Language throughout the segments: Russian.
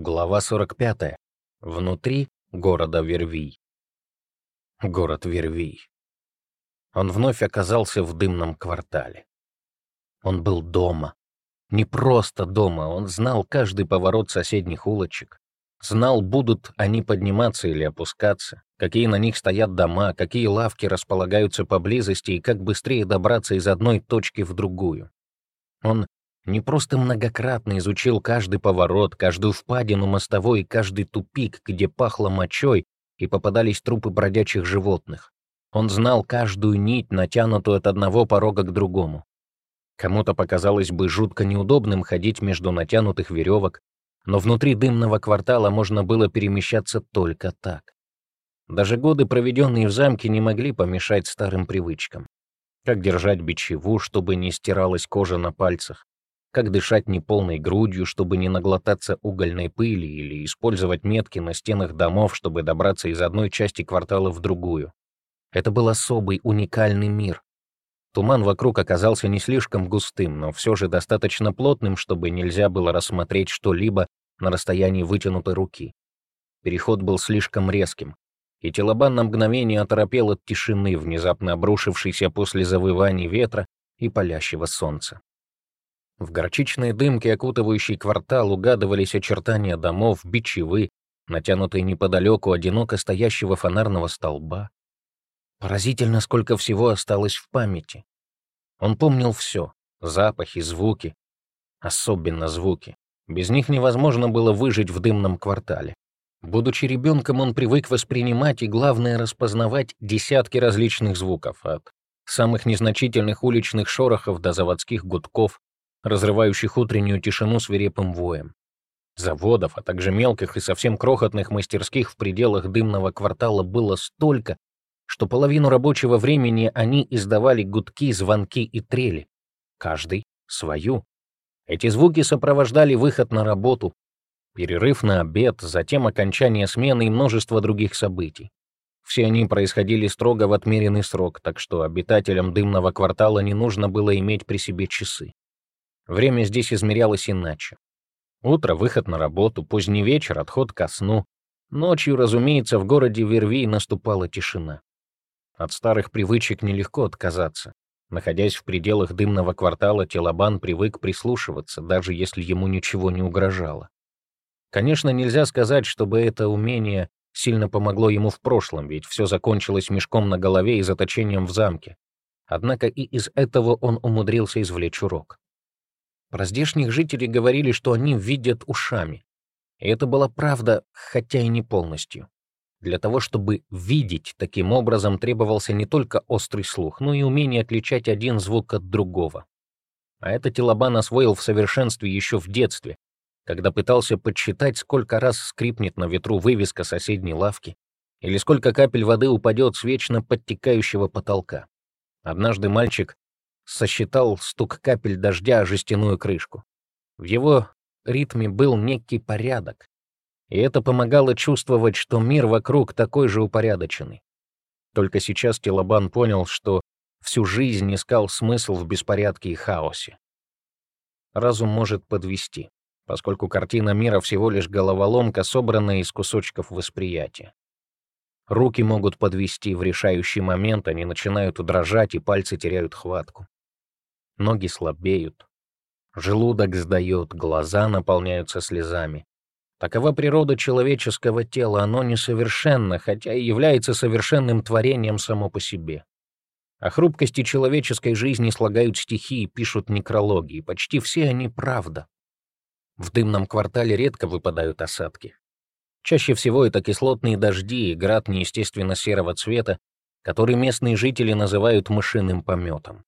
Глава 45. Внутри города Вервий. Город Вервий. Он вновь оказался в дымном квартале. Он был дома. Не просто дома, он знал каждый поворот соседних улочек. Знал, будут они подниматься или опускаться, какие на них стоят дома, какие лавки располагаются поблизости и как быстрее добраться из одной точки в другую. Он не просто многократно изучил каждый поворот, каждую впадину мостовой и каждый тупик, где пахло мочой и попадались трупы бродячих животных. Он знал каждую нить, натянутую от одного порога к другому. Кому-то показалось бы жутко неудобным ходить между натянутых веревок, но внутри дымного квартала можно было перемещаться только так. Даже годы, проведенные в замке, не могли помешать старым привычкам. Как держать бичеву, чтобы не стиралась кожа на пальцах, как дышать неполной грудью, чтобы не наглотаться угольной пыли или использовать метки на стенах домов, чтобы добраться из одной части квартала в другую. Это был особый, уникальный мир. Туман вокруг оказался не слишком густым, но все же достаточно плотным, чтобы нельзя было рассмотреть что-либо на расстоянии вытянутой руки. Переход был слишком резким, и Телобан на мгновение оторопел от тишины, внезапно обрушившейся после завываний ветра и палящего солнца. В горчичной дымке, окутывающей квартал, угадывались очертания домов, бичевы, натянутые неподалеку одиноко стоящего фонарного столба. Поразительно, сколько всего осталось в памяти. Он помнил все — запахи, звуки, особенно звуки. Без них невозможно было выжить в дымном квартале. Будучи ребенком, он привык воспринимать и, главное, распознавать десятки различных звуков, от самых незначительных уличных шорохов до заводских гудков, разрывающих утреннюю тишину свирепым воем. Заводов, а также мелких и совсем крохотных мастерских в пределах дымного квартала было столько, что половину рабочего времени они издавали гудки, звонки и трели. Каждый свою. Эти звуки сопровождали выход на работу, перерыв на обед, затем окончание смены и множество других событий. Все они происходили строго в отмеренный срок, так что обитателям дымного квартала не нужно было иметь при себе часы. Время здесь измерялось иначе. Утро — выход на работу, поздний вечер — отход ко сну. Ночью, разумеется, в городе Верви наступала тишина. От старых привычек нелегко отказаться. Находясь в пределах дымного квартала, Телобан привык прислушиваться, даже если ему ничего не угрожало. Конечно, нельзя сказать, чтобы это умение сильно помогло ему в прошлом, ведь все закончилось мешком на голове и заточением в замке. Однако и из этого он умудрился извлечь урок. Про здешних жителей говорили, что они видят ушами. И это была правда, хотя и не полностью. Для того, чтобы видеть таким образом, требовался не только острый слух, но и умение отличать один звук от другого. А это Телобан освоил в совершенстве еще в детстве, когда пытался подсчитать, сколько раз скрипнет на ветру вывеска соседней лавки, или сколько капель воды упадет с вечно подтекающего потолка. Однажды мальчик сосчитал стук капель дождя о жестяную крышку. В его ритме был некий порядок, и это помогало чувствовать, что мир вокруг такой же упорядоченный. Только сейчас Телобан понял, что всю жизнь искал смысл в беспорядке и хаосе. Разум может подвести, поскольку картина мира всего лишь головоломка, собранная из кусочков восприятия. Руки могут подвести в решающий момент, они начинают дрожать, и пальцы теряют хватку ноги слабеют, желудок сдает, глаза наполняются слезами. Такова природа человеческого тела, оно несовершенно, хотя и является совершенным творением само по себе. О хрупкости человеческой жизни слагают стихи и пишут некрологи, почти все они правда. В дымном квартале редко выпадают осадки. Чаще всего это кислотные дожди и град неестественно серого цвета, который местные жители называют мышиным пометом.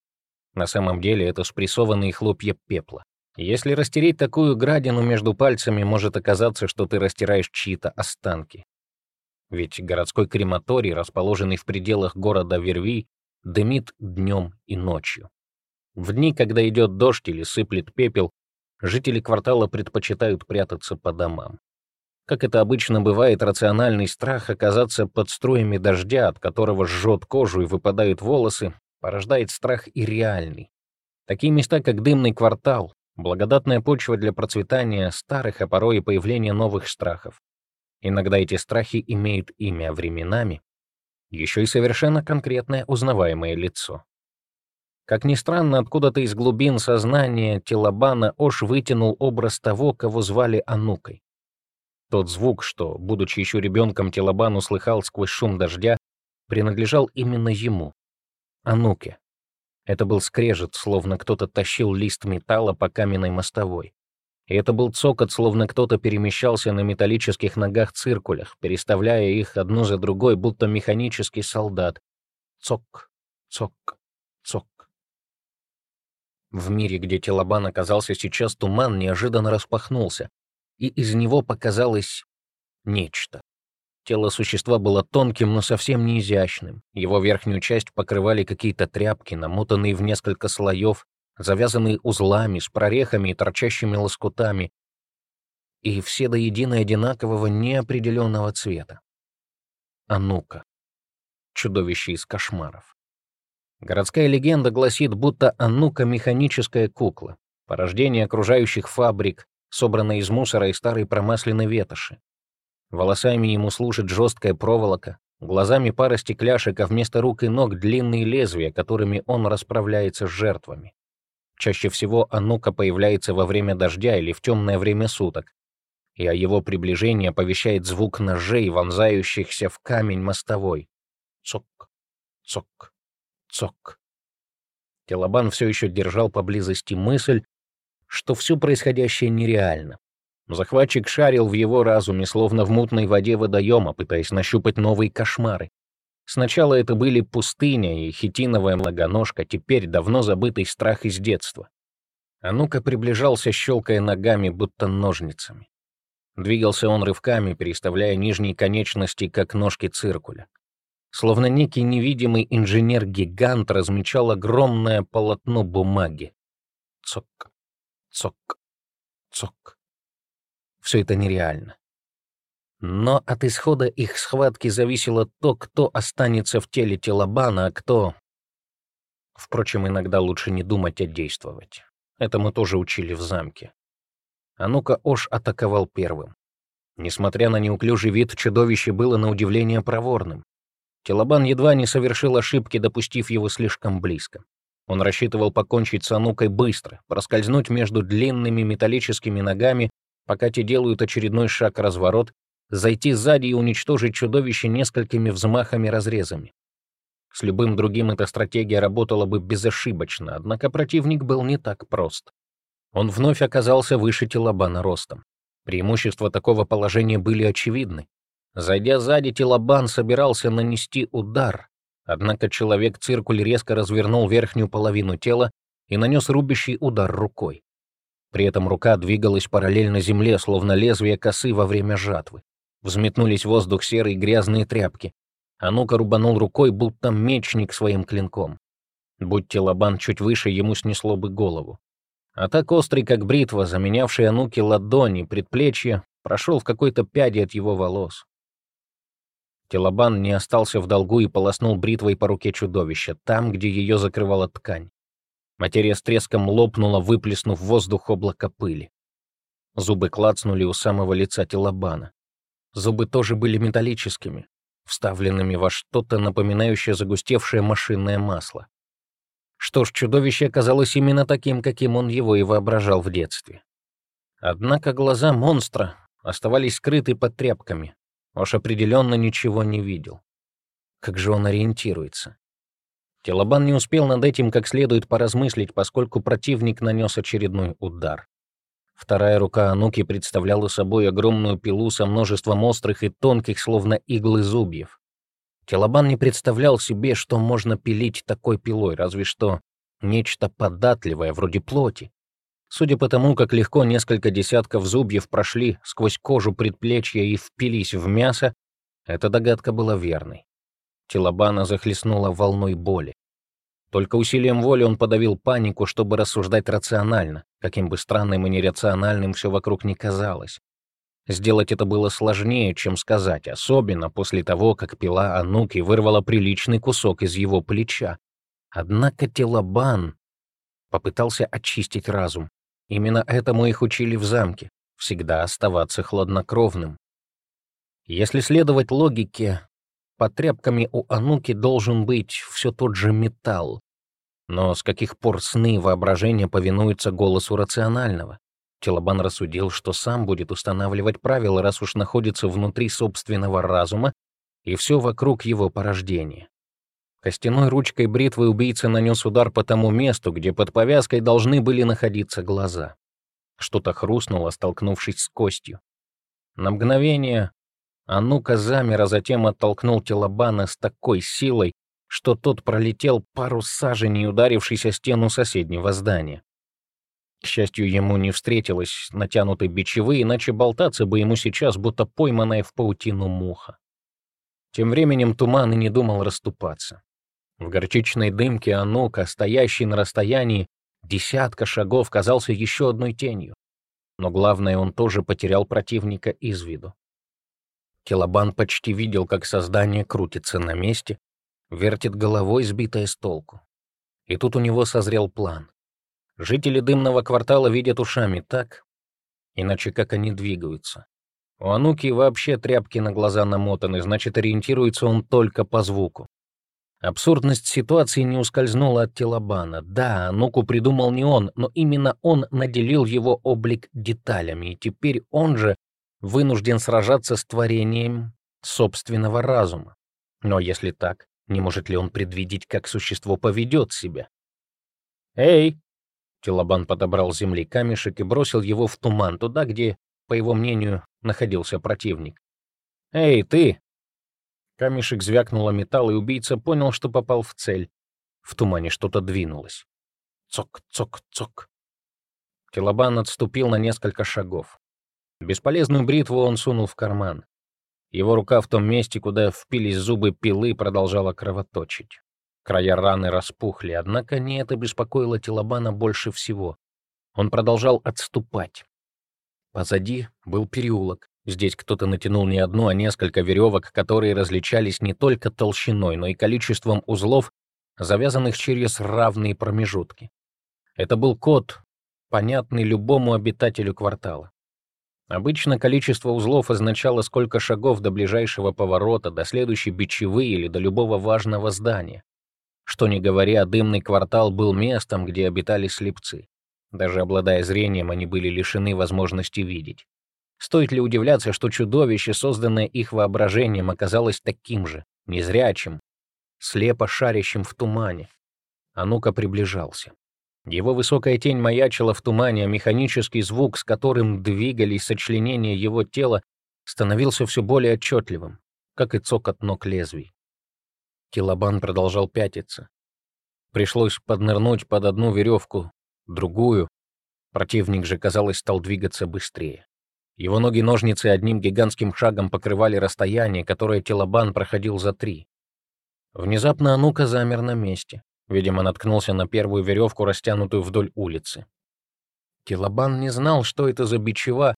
На самом деле это спрессованные хлопья пепла. Если растереть такую градину между пальцами, может оказаться, что ты растираешь чьи-то останки. Ведь городской крематорий, расположенный в пределах города Верви, дымит днем и ночью. В дни, когда идет дождь или сыплет пепел, жители квартала предпочитают прятаться по домам. Как это обычно бывает, рациональный страх оказаться под струями дождя, от которого жжет кожу и выпадают волосы, порождает страх и реальный. Такие места, как дымный квартал, Благодатная почва для процветания старых, а порой и появления новых страхов. Иногда эти страхи имеют имя временами, еще и совершенно конкретное узнаваемое лицо. Как ни странно, откуда-то из глубин сознания Телобана Ош вытянул образ того, кого звали Анукой. Тот звук, что, будучи еще ребенком, Телобан услыхал сквозь шум дождя, принадлежал именно ему, Ануке. Это был скрежет, словно кто-то тащил лист металла по каменной мостовой. И это был цокот, словно кто-то перемещался на металлических ногах-циркулях, переставляя их одну за другой, будто механический солдат. Цок, цок, цок. В мире, где Телобан оказался сейчас, туман неожиданно распахнулся, и из него показалось нечто. Тело существа было тонким, но совсем не изящным. Его верхнюю часть покрывали какие-то тряпки, намотанные в несколько слоев, завязанные узлами, с прорехами и торчащими лоскутами, и все до единой одинакового неопределенного цвета. Анука. Чудовище из кошмаров. Городская легенда гласит, будто Анука — механическая кукла, порождение окружающих фабрик, собранная из мусора и старой промасленной ветоши. Волосами ему служит жесткая проволока, глазами пара стекляшек, а вместо рук и ног длинные лезвия, которыми он расправляется с жертвами. Чаще всего Анука появляется во время дождя или в темное время суток, и о его приближении оповещает звук ножей, вонзающихся в камень мостовой. Цок, цок, цок. Телобан все еще держал поблизости мысль, что все происходящее нереально. Захватчик шарил в его разуме, словно в мутной воде водоема, пытаясь нащупать новые кошмары. Сначала это были пустыня и хитиновая многоножка, теперь давно забытый страх из детства. А ну-ка приближался, щелкая ногами, будто ножницами. Двигался он рывками, переставляя нижние конечности, как ножки циркуля. Словно некий невидимый инженер-гигант размечал огромное полотно бумаги. Цок, цок, цок. Все это нереально. Но от исхода их схватки зависело то, кто останется в теле Телобана, а кто... Впрочем, иногда лучше не думать, а действовать. Это мы тоже учили в замке. А ну-ка, Ош атаковал первым. Несмотря на неуклюжий вид, чудовище было на удивление проворным. Телобан едва не совершил ошибки, допустив его слишком близко. Он рассчитывал покончить с Анукой быстро, проскользнуть между длинными металлическими ногами, пока те делают очередной шаг-разворот, зайти сзади и уничтожить чудовище несколькими взмахами-разрезами. С любым другим эта стратегия работала бы безошибочно, однако противник был не так прост. Он вновь оказался выше Телобана ростом. Преимущества такого положения были очевидны. Зайдя сзади, Телобан собирался нанести удар, однако человек-циркуль резко развернул верхнюю половину тела и нанес рубящий удар рукой. При этом рука двигалась параллельно земле, словно лезвие косы во время жатвы. Взметнулись в воздух серые грязные тряпки. А ну-ка рубанул рукой, будто мечник своим клинком. Будь телобан чуть выше, ему снесло бы голову. А так острый, как бритва, заменявший Ануки ладони, предплечье, прошел в какой-то пяди от его волос. Телобан не остался в долгу и полоснул бритвой по руке чудовища, там, где ее закрывала ткань. Материя с треском лопнула, выплеснув в воздух облако пыли. Зубы клацнули у самого лица Телобана. Зубы тоже были металлическими, вставленными во что-то напоминающее загустевшее машинное масло. Что ж, чудовище оказалось именно таким, каким он его и воображал в детстве. Однако глаза монстра оставались скрыты под тряпками. Уж определенно ничего не видел. Как же он ориентируется? Телобан не успел над этим как следует поразмыслить, поскольку противник нанес очередной удар. Вторая рука Ануки представляла собой огромную пилу со множеством острых и тонких, словно иглы зубьев. Телобан не представлял себе, что можно пилить такой пилой, разве что нечто податливое, вроде плоти. Судя по тому, как легко несколько десятков зубьев прошли сквозь кожу предплечья и впились в мясо, эта догадка была верной. Телобана захлестнула волной боли. Только усилием воли он подавил панику, чтобы рассуждать рационально, каким бы странным и нерациональным все вокруг не казалось. Сделать это было сложнее, чем сказать, особенно после того, как пила Ануки вырвала приличный кусок из его плеча. Однако Телобан попытался очистить разум. Именно этому их учили в замке — всегда оставаться хладнокровным. Если следовать логике, под тряпками у Ануки должен быть все тот же металл. Но с каких пор сны и воображение повинуются голосу рационального? Телобан рассудил, что сам будет устанавливать правила, раз уж находится внутри собственного разума, и все вокруг его порождения. Костяной ручкой бритвы убийца нанес удар по тому месту, где под повязкой должны были находиться глаза. Что-то хрустнуло, столкнувшись с костью. На мгновение Анука замер, а затем оттолкнул Телобана с такой силой, что тот пролетел пару саженей, ударившись о стену соседнего здания. К счастью, ему не встретилось натянутой бичевы, иначе болтаться бы ему сейчас, будто пойманная в паутину муха. Тем временем туман и не думал расступаться. В горчичной дымке Анука, стоящий на расстоянии десятка шагов, казался еще одной тенью. Но главное, он тоже потерял противника из виду. Келобан почти видел, как создание крутится на месте, вертит головой, сбитое с толку. И тут у него созрел план. Жители дымного квартала видят ушами так, иначе как они двигаются. У Ануки вообще тряпки на глаза намотаны, значит, ориентируется он только по звуку. Абсурдность ситуации не ускользнула от Телобана. Да, Нуку придумал не он, но именно он наделил его облик деталями, и теперь он же вынужден сражаться с творением собственного разума. Но если так, не может ли он предвидеть, как существо поведет себя? «Эй!» Телобан подобрал с земли камешек и бросил его в туман, туда, где, по его мнению, находился противник. «Эй, ты!» Камешек звякнуло металл, и убийца понял, что попал в цель. В тумане что-то двинулось. Цок, цок, цок. Келобан отступил на несколько шагов. Бесполезную бритву он сунул в карман. Его рука в том месте, куда впились зубы пилы, продолжала кровоточить. Края раны распухли, однако не это беспокоило Телобана больше всего. Он продолжал отступать. Позади был переулок. Здесь кто-то натянул не одну, а несколько веревок, которые различались не только толщиной, но и количеством узлов, завязанных через равные промежутки. Это был код, понятный любому обитателю квартала. Обычно количество узлов означало, сколько шагов до ближайшего поворота, до следующей бичевы или до любого важного здания. Что ни говоря, дымный квартал был местом, где обитали слепцы. Даже обладая зрением, они были лишены возможности видеть. Стоит ли удивляться, что чудовище, созданное их воображением, оказалось таким же, незрячим, слепо шарящим в тумане? А ну-ка приближался. Его высокая тень маячила в тумане, а механический звук, с которым двигались сочленения его тела, становился все более отчетливым, как и цокот ног лезвий. Килобан продолжал пятиться. Пришлось поднырнуть под одну веревку, другую. Противник же, казалось, стал двигаться быстрее. Его ноги-ножницы одним гигантским шагом покрывали расстояние, которое Телобан проходил за три. Внезапно Анука замер на месте. Видимо, наткнулся на первую веревку, растянутую вдоль улицы. Телобан не знал, что это за бичева,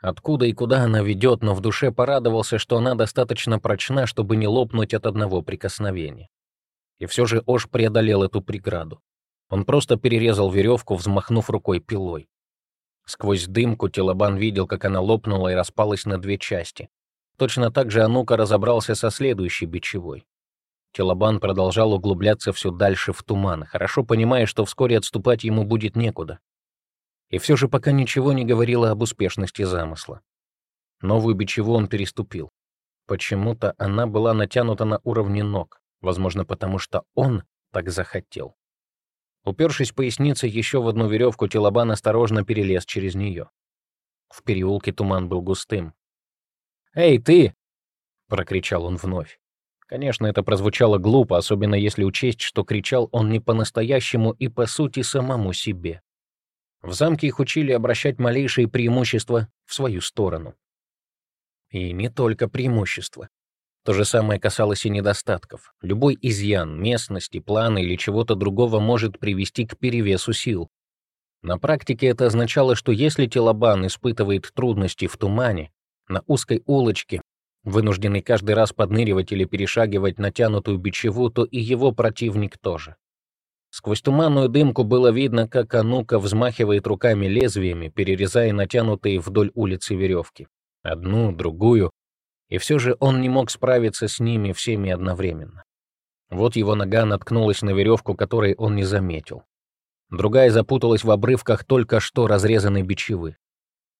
откуда и куда она ведет, но в душе порадовался, что она достаточно прочна, чтобы не лопнуть от одного прикосновения. И все же Ош преодолел эту преграду. Он просто перерезал веревку, взмахнув рукой пилой. Сквозь дымку Телобан видел, как она лопнула и распалась на две части. Точно так же Анука разобрался со следующей бичевой. Телобан продолжал углубляться все дальше в туман, хорошо понимая, что вскоре отступать ему будет некуда. И все же пока ничего не говорило об успешности замысла. Новую бичеву он переступил. Почему-то она была натянута на уровне ног, возможно, потому что он так захотел. Упершись поясницей еще в одну веревку, Телобан осторожно перелез через нее. В переулке туман был густым. «Эй, ты!» — прокричал он вновь. Конечно, это прозвучало глупо, особенно если учесть, что кричал он не по-настоящему и, по сути, самому себе. В замке их учили обращать малейшие преимущества в свою сторону. И не только преимущества. То же самое касалось и недостатков. Любой изъян, местности, плана или чего-то другого может привести к перевесу сил. На практике это означало, что если Телобан испытывает трудности в тумане, на узкой улочке, вынужденный каждый раз подныривать или перешагивать натянутую бичеву, то и его противник тоже. Сквозь туманную дымку было видно, как Анука взмахивает руками лезвиями, перерезая натянутые вдоль улицы веревки. Одну, другую. И все же он не мог справиться с ними всеми одновременно. Вот его нога наткнулась на веревку, которой он не заметил. Другая запуталась в обрывках только что разрезанной бичевы.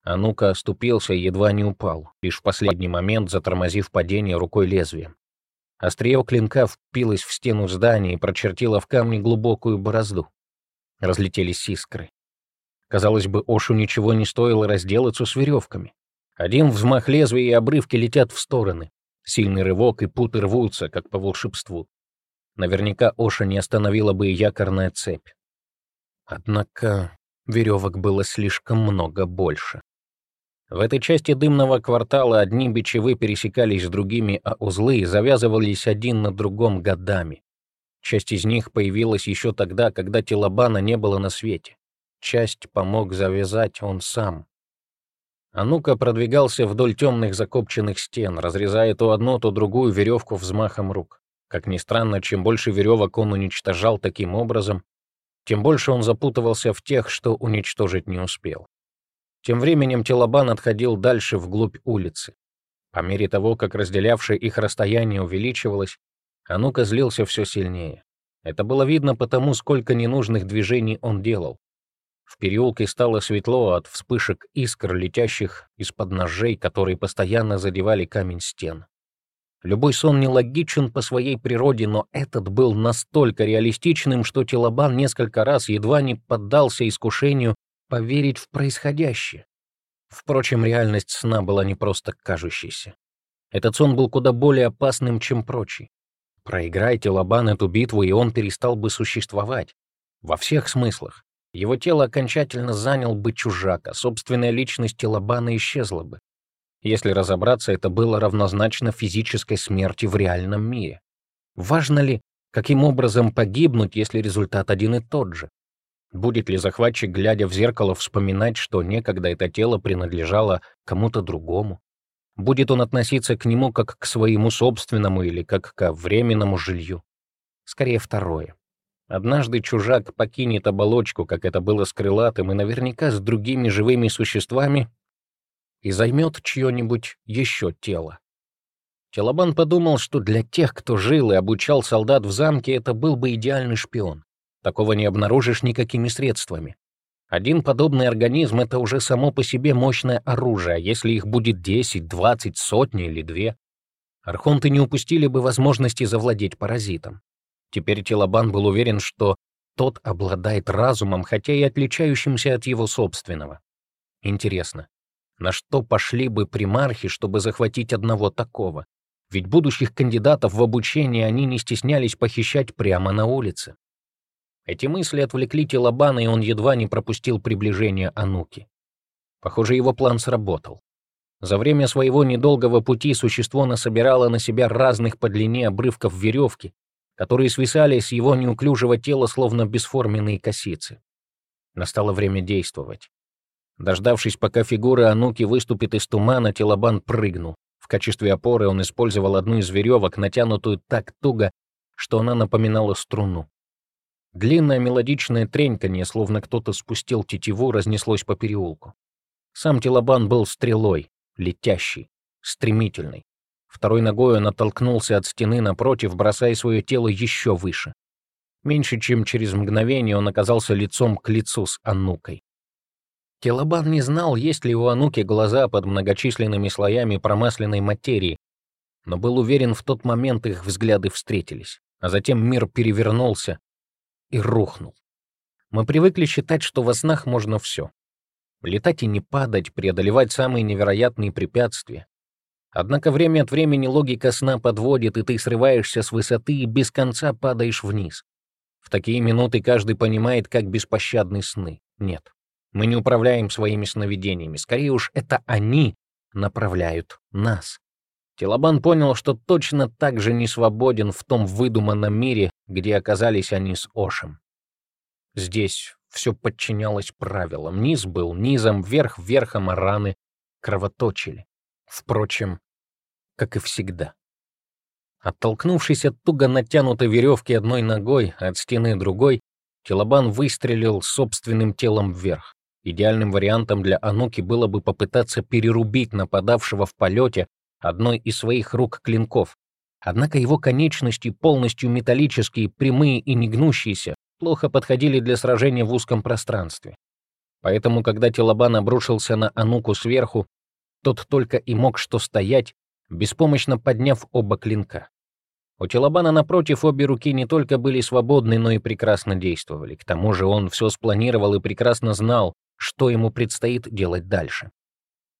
Анука оступился и едва не упал, лишь в последний момент затормозив падение рукой лезвием. Острие клинка впилось в стену здания и прочертило в камне глубокую борозду. Разлетелись искры. Казалось бы, Ошу ничего не стоило разделаться с веревками. Один взмах лезвия и обрывки летят в стороны. Сильный рывок и путы рвутся, как по волшебству. Наверняка Оша не остановила бы и якорная цепь. Однако веревок было слишком много больше. В этой части дымного квартала одни бичевы пересекались с другими, а узлы завязывались один на другом годами. Часть из них появилась еще тогда, когда Телобана не было на свете. Часть помог завязать он сам. Анука продвигался вдоль темных закопченных стен, разрезая то одну, то другую веревку взмахом рук. Как ни странно, чем больше веревок он уничтожал таким образом, тем больше он запутывался в тех, что уничтожить не успел. Тем временем Телобан отходил дальше вглубь улицы. По мере того, как разделявшее их расстояние увеличивалось, Анука злился все сильнее. Это было видно потому, сколько ненужных движений он делал. В переулке стало светло от вспышек искр, летящих из-под ножей, которые постоянно задевали камень стен. Любой сон нелогичен по своей природе, но этот был настолько реалистичным, что Телобан несколько раз едва не поддался искушению поверить в происходящее. Впрочем, реальность сна была не просто кажущейся. Этот сон был куда более опасным, чем прочий. Проиграйте Лобан эту битву, и он перестал бы существовать. Во всех смыслах. Его тело окончательно занял бы чужак, а собственная личность Лобана исчезла бы. Если разобраться, это было равнозначно физической смерти в реальном мире. Важно ли, каким образом погибнуть, если результат один и тот же? Будет ли захватчик, глядя в зеркало, вспоминать, что некогда это тело принадлежало кому-то другому? Будет он относиться к нему как к своему собственному или как к временному жилью? Скорее, второе. Однажды чужак покинет оболочку, как это было с крылатым, и наверняка с другими живыми существами, и займет чье-нибудь еще тело. Телобан подумал, что для тех, кто жил и обучал солдат в замке, это был бы идеальный шпион. Такого не обнаружишь никакими средствами. Один подобный организм — это уже само по себе мощное оружие, а если их будет 10, 20, сотни или две. Архонты не упустили бы возможности завладеть паразитом. Теперь Телобан был уверен, что тот обладает разумом, хотя и отличающимся от его собственного. Интересно, на что пошли бы примархи, чтобы захватить одного такого? Ведь будущих кандидатов в обучение они не стеснялись похищать прямо на улице. Эти мысли отвлекли Телобана, и он едва не пропустил приближение Ануки. Похоже, его план сработал. За время своего недолгого пути существо насобирало на себя разных по длине обрывков веревки, которые свисали с его неуклюжего тела, словно бесформенные косицы. Настало время действовать. Дождавшись, пока фигура Ануки выступит из тумана, Телобан прыгнул. В качестве опоры он использовал одну из веревок, натянутую так туго, что она напоминала струну. Длинное мелодичное треньканье, словно кто-то спустил тетиву, разнеслось по переулку. Сам Телобан был стрелой, летящий, стремительный. Второй ногой он оттолкнулся от стены напротив, бросая свое тело еще выше. Меньше чем через мгновение он оказался лицом к лицу с Анукой. Телобан не знал, есть ли у Ануки глаза под многочисленными слоями промасленной материи, но был уверен, в тот момент их взгляды встретились, а затем мир перевернулся, и рухнул. Мы привыкли считать, что во снах можно все. Летать и не падать, преодолевать самые невероятные препятствия. Однако время от времени логика сна подводит, и ты срываешься с высоты и без конца падаешь вниз. В такие минуты каждый понимает, как беспощадны сны. Нет, мы не управляем своими сновидениями. Скорее уж, это они направляют нас. Телобан понял, что точно так же не свободен в том выдуманном мире, где оказались они с Ошем. Здесь все подчинялось правилам. Низ был низом, верх верхом, а раны кровоточили. Впрочем, как и всегда. Оттолкнувшись от туго натянутой веревки одной ногой, от стены другой, Телобан выстрелил собственным телом вверх. Идеальным вариантом для Ануки было бы попытаться перерубить нападавшего в полете одной из своих рук клинков. Однако его конечности, полностью металлические, прямые и негнущиеся, плохо подходили для сражения в узком пространстве. Поэтому, когда Телобан обрушился на Ануку сверху, тот только и мог что стоять, беспомощно подняв оба клинка. У Телобана, напротив, обе руки не только были свободны, но и прекрасно действовали. К тому же он все спланировал и прекрасно знал, что ему предстоит делать дальше.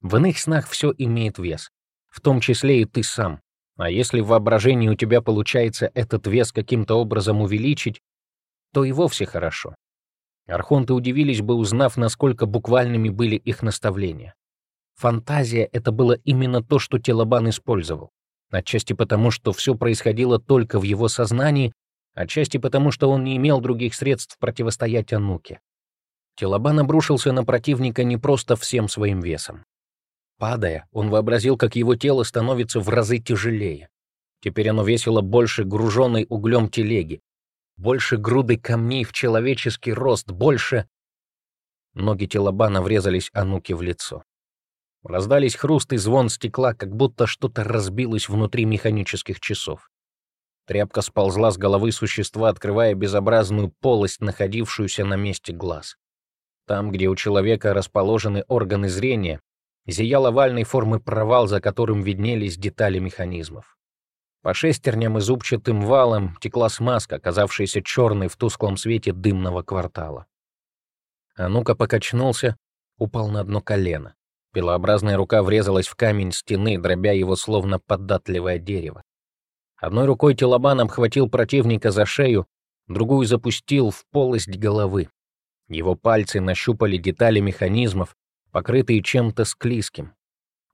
В иных снах все имеет вес, в том числе и ты сам. А если в воображении у тебя получается этот вес каким-то образом увеличить, то и вовсе хорошо. Архонты удивились бы, узнав, насколько буквальными были их наставления. Фантазия — это было именно то, что Телобан использовал. Отчасти потому, что все происходило только в его сознании, отчасти потому, что он не имел других средств противостоять Ануке. Телобан обрушился на противника не просто всем своим весом. Падая, он вообразил, как его тело становится в разы тяжелее. Теперь оно весило больше груженной углем телеги, больше груды камней в человеческий рост, больше... Ноги Телобана врезались Ануке в лицо. Раздались хруст и звон стекла, как будто что-то разбилось внутри механических часов. Тряпка сползла с головы существа, открывая безобразную полость, находившуюся на месте глаз. Там, где у человека расположены органы зрения, зиял овальной формы провал, за которым виднелись детали механизмов. По шестерням и зубчатым валам текла смазка, оказавшаяся черной в тусклом свете дымного квартала. А ну-ка покачнулся, упал на дно колено. Пилообразная рука врезалась в камень стены, дробя его словно податливое дерево. Одной рукой Телобан обхватил противника за шею, другую запустил в полость головы. Его пальцы нащупали детали механизмов, покрытые чем-то склизким.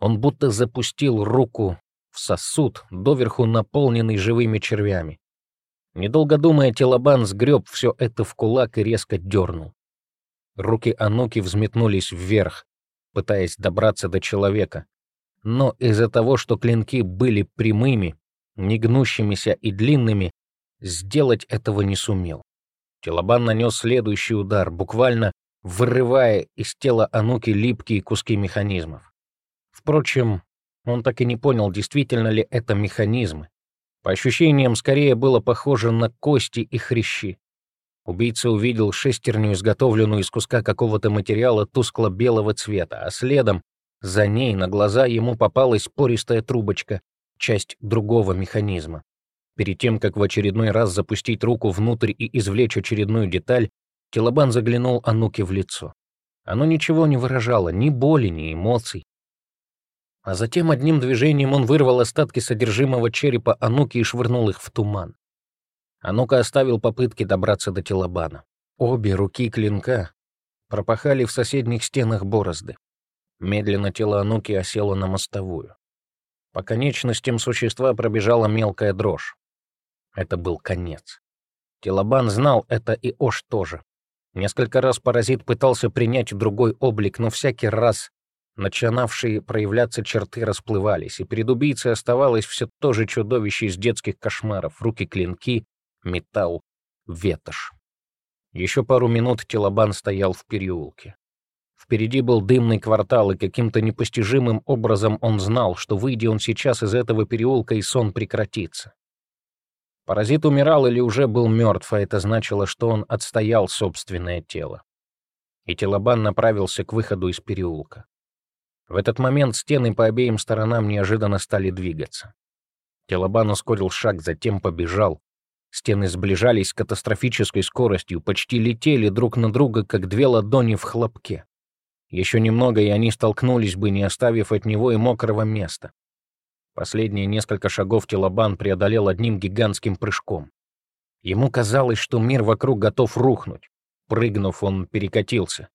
Он будто запустил руку в сосуд, доверху наполненный живыми червями. Недолго думая, Телобан сгреб все это в кулак и резко дернул. Руки Ануки взметнулись вверх, пытаясь добраться до человека. Но из-за того, что клинки были прямыми, негнущимися и длинными, сделать этого не сумел. Телобан нанес следующий удар, буквально вырывая из тела Ануки липкие куски механизмов. Впрочем, он так и не понял, действительно ли это механизмы. По ощущениям, скорее было похоже на кости и хрящи. Убийца увидел шестерню, изготовленную из куска какого-то материала тускло-белого цвета, а следом за ней на глаза ему попалась пористая трубочка, часть другого механизма. Перед тем, как в очередной раз запустить руку внутрь и извлечь очередную деталь, Келобан заглянул Ануке в лицо. Оно ничего не выражало, ни боли, ни эмоций. А затем одним движением он вырвал остатки содержимого черепа Ануки и швырнул их в туман. А ну-ка оставил попытки добраться до Телобана. Обе руки клинка пропахали в соседних стенах борозды. Медленно тело Ануки осело на мостовую. По конечностям существа пробежала мелкая дрожь. Это был конец. Телобан знал это и Ош тоже. Несколько раз паразит пытался принять другой облик, но всякий раз начинавшие проявляться черты расплывались, и перед убийцей оставалось все то же чудовище из детских кошмаров, руки-клинки, металл, ветошь. Еще пару минут Телобан стоял в переулке. Впереди был дымный квартал, и каким-то непостижимым образом он знал, что, выйдя он сейчас из этого переулка, и сон прекратится. Паразит умирал или уже был мертв, а это значило, что он отстоял собственное тело. И Телобан направился к выходу из переулка. В этот момент стены по обеим сторонам неожиданно стали двигаться. Телобан ускорил шаг, затем побежал, Стены сближались с катастрофической скоростью, почти летели друг на друга, как две ладони в хлопке. Еще немного, и они столкнулись бы, не оставив от него и мокрого места. Последние несколько шагов Телобан преодолел одним гигантским прыжком. Ему казалось, что мир вокруг готов рухнуть. Прыгнув, он перекатился.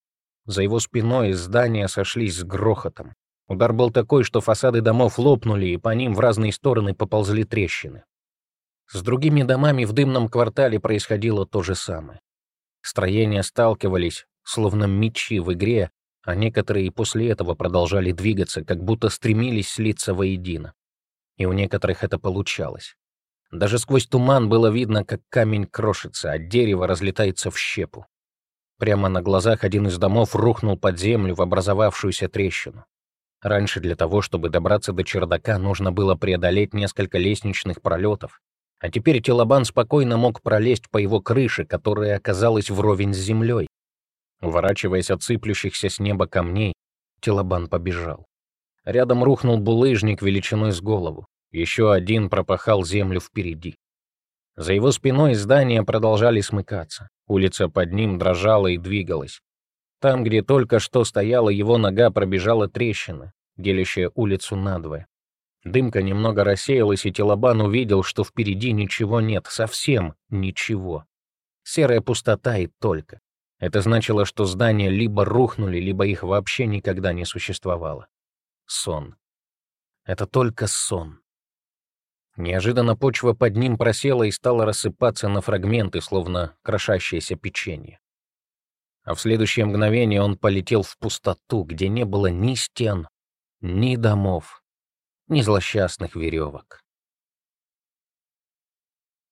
За его спиной здания сошлись с грохотом. Удар был такой, что фасады домов лопнули, и по ним в разные стороны поползли трещины. С другими домами в дымном квартале происходило то же самое. Строения сталкивались, словно мечи в игре, а некоторые и после этого продолжали двигаться, как будто стремились слиться воедино. И у некоторых это получалось. Даже сквозь туман было видно, как камень крошится, а дерево разлетается в щепу. Прямо на глазах один из домов рухнул под землю в образовавшуюся трещину. Раньше для того, чтобы добраться до чердака, нужно было преодолеть несколько лестничных пролетов, а теперь Телобан спокойно мог пролезть по его крыше, которая оказалась вровень с землей. Уворачиваясь от сыплющихся с неба камней, Телобан побежал. Рядом рухнул булыжник величиной с голову. Еще один пропахал землю впереди. За его спиной здания продолжали смыкаться. Улица под ним дрожала и двигалась. Там, где только что стояла его нога, пробежала трещина, делящая улицу надвое. Дымка немного рассеялась, и Телобан увидел, что впереди ничего нет, совсем ничего. Серая пустота и только. Это значило, что здания либо рухнули, либо их вообще никогда не существовало. Сон. Это только сон. Неожиданно почва под ним просела и стала рассыпаться на фрагменты, словно крошащееся печенье. А в следующее мгновение он полетел в пустоту, где не было ни стен, ни домов, ни злосчастных веревок.